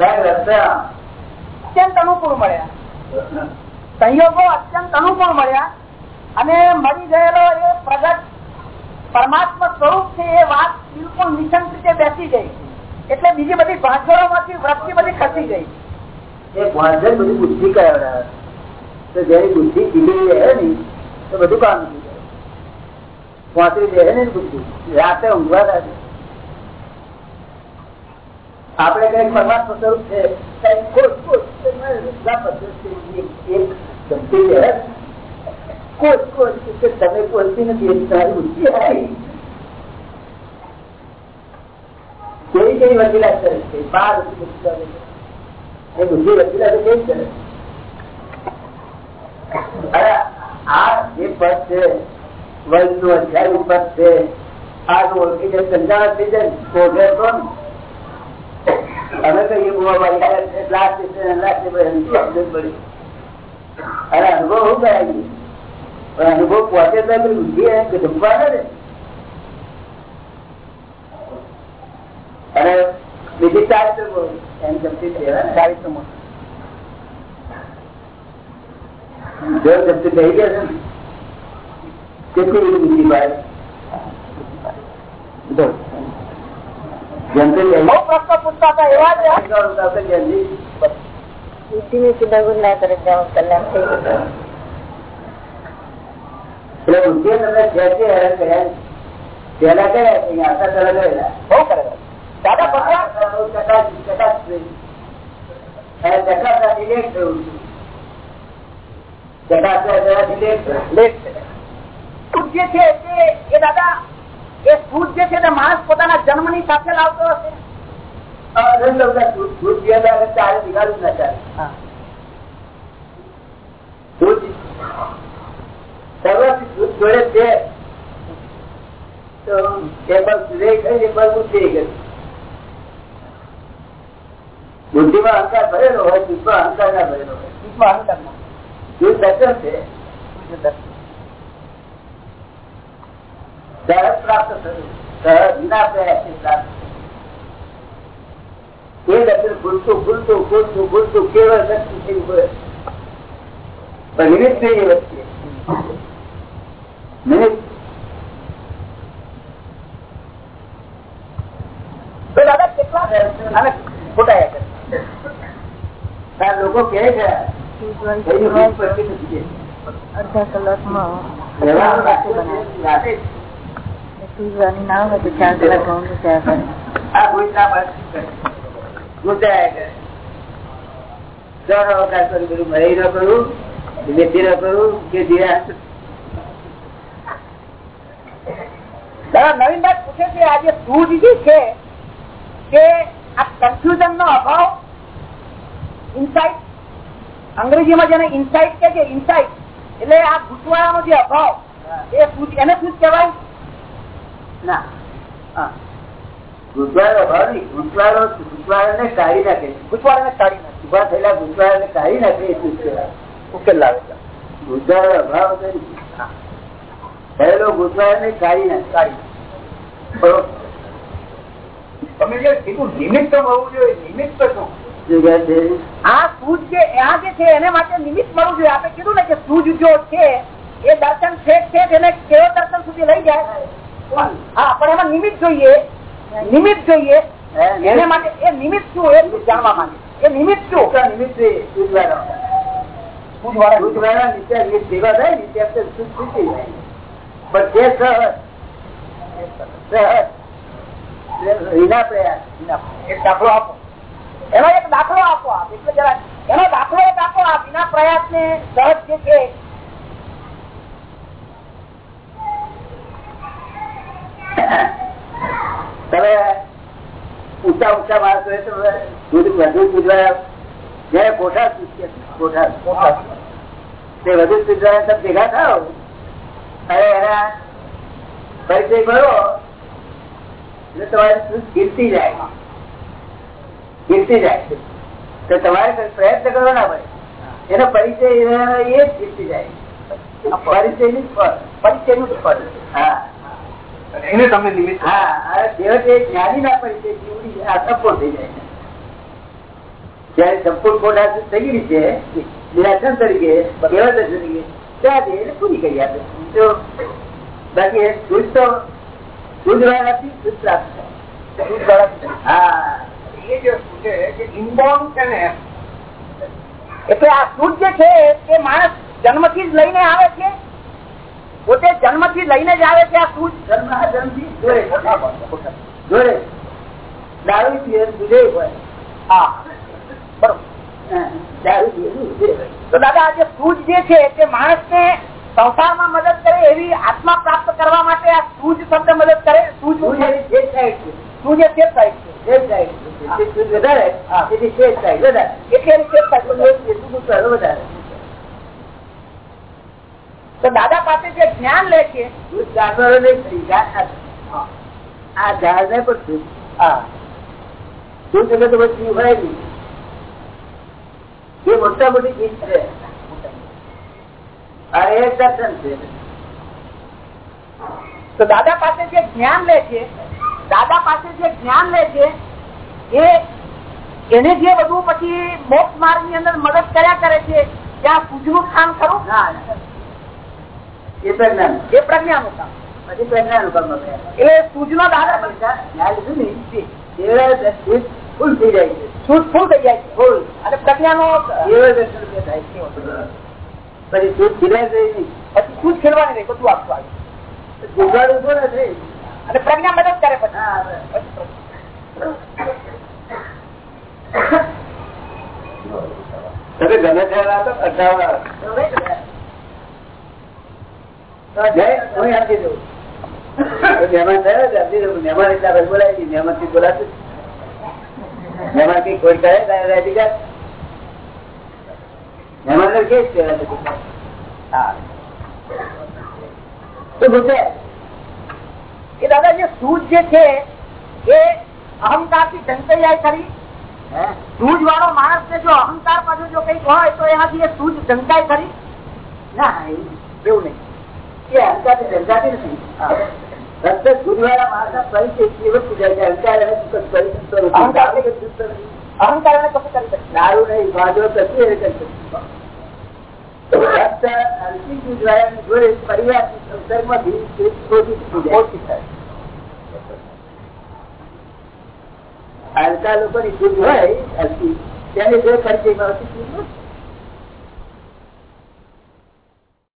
અત્યંત અનુકૂળ મળ્યા. સંયોગો અત્યંત અનુકૂળ મળ્યા અને મળી ગયેલો એ પ્રગટ પરમાત્મા સ્વરૂપ છે એ વાત બિલકુલ નિશંક રીતે બેસી ગઈ. એટલે બીજી બધી ભાષણો માંથી વૃત્તિ બધી ખસી ગઈ. એ ભાષણ બધી બુદ્ધિ કહેવાય. તો જેની બુદ્ધિ ખીલી રહે ને તો બધું કામ થઈ જાય. પહોંચી રહે ને બુદ્ધિ. રાતે ઊંઘવા લાગે. આપણે કઈ પરમાત્મા સ્વરૂપ છે? કઈ ખોટ ખોટ એક ગમતી રહે કોટ કોટ તમે કોલતી નથી તારી બુદ્ધિ આવી કેવી કેવી વકીલાત કરે છે? બાર એ બુદ્ધિ વકીલાત કેવી કરે અરે, આ જે પદ છે વર્ગનું અધ્યાય પદ છે, આ તો ઓળખી જાય, સંજાણ થઈ જાય. શોધે તો અમે કહીએ પડી? અને અનુભવ શું કરાય પણ અનુભવ પહોંચે તો બુદ્ધિ કે જમવા ને. અને બીજી ચારિત્ર એમ જમતી ચારિત્ર જો જમતી થઈ ગયા છે કેટલી બધી બુદ્ધિ પાડે જમતી બહુ પ્રશ્નો પૂછતા હતા એવા જ બુદ્ધિ ને સુધાગુણ ના કરે જાઓ કલાક થઈ ગયો. એટલે બુદ્ધિએ તમને ખેંચી હેરાન કર્યા પેલા કર્યા આશા કરેલા કરેલા બહુ કરેલા દાદા ભગવાન સૂટ જે છે તે એ દાદા એ જે માણસ પોતાના જન્મની સાથે લાવતો હશે? બુદ્ધિમાં અહંકાર ભરેલો હોય દુઃખમાં અહંકાર ના ભરેલો હોય. દુઃખમાં અહંકારમાં. દૂધ દર્શન છે. સહજ પ્રાપ્ત થયું. વિના પ્રયાસથી પ્રાપ્ત એ દર્શન ભૂલતું ભૂલતું ભૂલતું ભૂલતું કેવળ શક્તિ થઈ હોય પણ નિમિત્ત નહીં એ વચ્ચે નિમિત્ત તો દાદા કેટલા અને ખોટા છે લોકો કહે છે. અડધા કલાકમાં રાતે સૂઝવાની ના હોય તો ચાર કલાક ઘઉં નું ચા કરે આ ભૂલના બસ ગુંચાયા કરે. સર અવકાશ કરું બધું મરી ન કરું વ્યક્તિ ન કરું કે ધીરા નવીનભાઈ પૂછે છે આ જે જે છે કે આ કન્ફ્યુઝન નો અભાવ ઇન્સાઇટ અંગ્રેજીમાં જેને ઇન્સાઇટ કે છે ઇન્સાઇટ એટલે આ ગૂંચવાડાનો જે અભાવ એ એને શું કહેવાય ના. હા. ગુંચવાડો અભાવ નહીં ગુંચવાડો ગુંચવાડાને કાઢી નાખે. ગૂંચવાડાને કાઢી નાખે. ઊભા થયેલા ગુંચવાડાને કાઢી નાખે એટલું ઉકેલ લાવે છે. અભાવ નથી. થયેલો ગુંચવાડાને કાઢી નાખે. કાઢી તમે જે કીધું નિમિત્ત હોવું જોઈએ નિમિત્ત શું? શું છે? આ સૂજ જે આ જે છે એને માટે નિમિત્ત મળવું જોઈએ. આપણે કીધું ને કે સૂજ જો છે એ દર્શન છે છે તેને કેવો દર્શન સુધી લઈ જાય. હા પણ એમાં નિમિત્ત જોઈએ. નિમિત્ત જોઈએ. એને માટે એ નિમિત્ત શું એ જાણવા માંગે. એ નિમિત્ત શું? નિમિત્ત ભેગા થાય જાય. પણ જે વિના પ્રયાસ એક દાખલો આપો. એનો એક દાખલો આપો આપ. એટલે જરા એનો દાખલો એક આપો આ વિના પ્રયાસ ને સહજ જે છે તમે ઊંચા ઊંચા માણસો વધુ વધુ જયારે કોઠા કોઠા તે વધુ ગુજરાત તમે ભેગા થાવ અને એના પરિચય કરો. એટલે તમારે ગીરતી જાય. ગીરતી જાય. તો તમારે પ્રયત્ન કરવો ના પડે એનો પરિચય એ જ ગીરતી જાય. પરિચયનું પરિચયનું ફળ. હા. એને તમને નિમિત્ત હા અને છેવટે જ્ઞાની ના પરિચય જીવડી આ સપો થઈ જાય જયારે સંપૂર્ણ ખોટા થઈ ગઈ છે નિરાશન તરીકે કેવા દર્શન ત્યાં જઈને એને પૂરી કરી આપે. તો બાકી એ શુદ્ધ તો શુદ્ધ વાળાથી શુદ્ધ પ્રાપ્ત થાય. હા. એ જે પૂછે કે ઇનબોર્ન છે ને એટલે આ શુદ્ધ જે છે એ માણસ જન્મથી જ લઈને આવે છે પોતે જન્મથી લઈને જ આવે છે આ શુદ્ધ જન્મ જન્મથી જોડે. દારૂ પીએ દૂધે હોય. હા. બરોબર. તો દાદા આજે સૂજ જે છે તે માણસને સંસારમાં મદદ કરે એવી આત્મા પ્રાપ્ત કરવા માટે આ સૂજ શબ્દ મદદ કરે? સૂજ સૂજ એ શેપ સાઈડ છે. વધારે. એટલે વધારે. પાસે જે જ્ઞાન લે છે જાનવરો નહીં આ- આ ઝાડ ને પણ હા. દૂધ એટલે તો પછી નહીં. એ મોટા મોટી ચીજ છે આ એક દર્શન છે. તો દાદા પાસે જે જ્ઞાન લે છે દાદા પાસે જે જ્ઞાન લે છે એ એને જે બધું પછી મોક્ષ માર્ગની અંદર મદદ કર્યા કરે છે ત્યાં પૂજવું સ્થાન ખરું. એ પ્રજ્ઞાન એ પ્રજ્ઞાનું કામ. પછી કામ. એટલે સૂઝનો દાદા લીધું ને. ફૂલ થઈ જાય છે. સૂઝ ફૂલ થઈ જાય છે. ફૂલ. અને પ્રજ્ઞાનો એવા દર્શન થાય છે. પછી દૂધ ખીલાય નહીં. પછી સૂઝ ખેલવાની નહીં બધું આપતું આવે જુગાડ ઊભો ન અને પ્રજ્ઞા મદદ કરે પછી. હા તમે ગમે ત્યારે આ તો અઢાર તો જય હું આપી દઉં મહેમાન થયો એટલા બોલાયથી બોલાતું કઈ કોઈ કરે. ને તો દાદા જે સૂજ જે છે એ અહંકારથી ઢંકાઈ જાય ખરી? સૂજ વાળો માણસ ને જો અહંકાર પાછું જો કંઈક હોય તો એનાથી એ સૂજ ઢંકાય ખરી? ના એવું નહીં. એ અહંકારથી ડરકાતી નથી રસ્તે છૂટવાળા માણસના પરિચય એટલી વસ્તુ છે અહંકાર એને શું કરી શકતો નથી. અહંકાર દારૂ કે છૂટતો નથી. અહંકાર એને કશું કરી શકે દારૂ નહીં બાજો કશું એ કરી શકતું. ફક્ત અંતિમ છૂટવાળાની જોડે પરિવારની સંસર્ગમાંથી તે ખોટી છૂટી જાય. ઓછી થાય હલકા લોકોની છૂટ હોય હલકી તેની છૂટ નથી.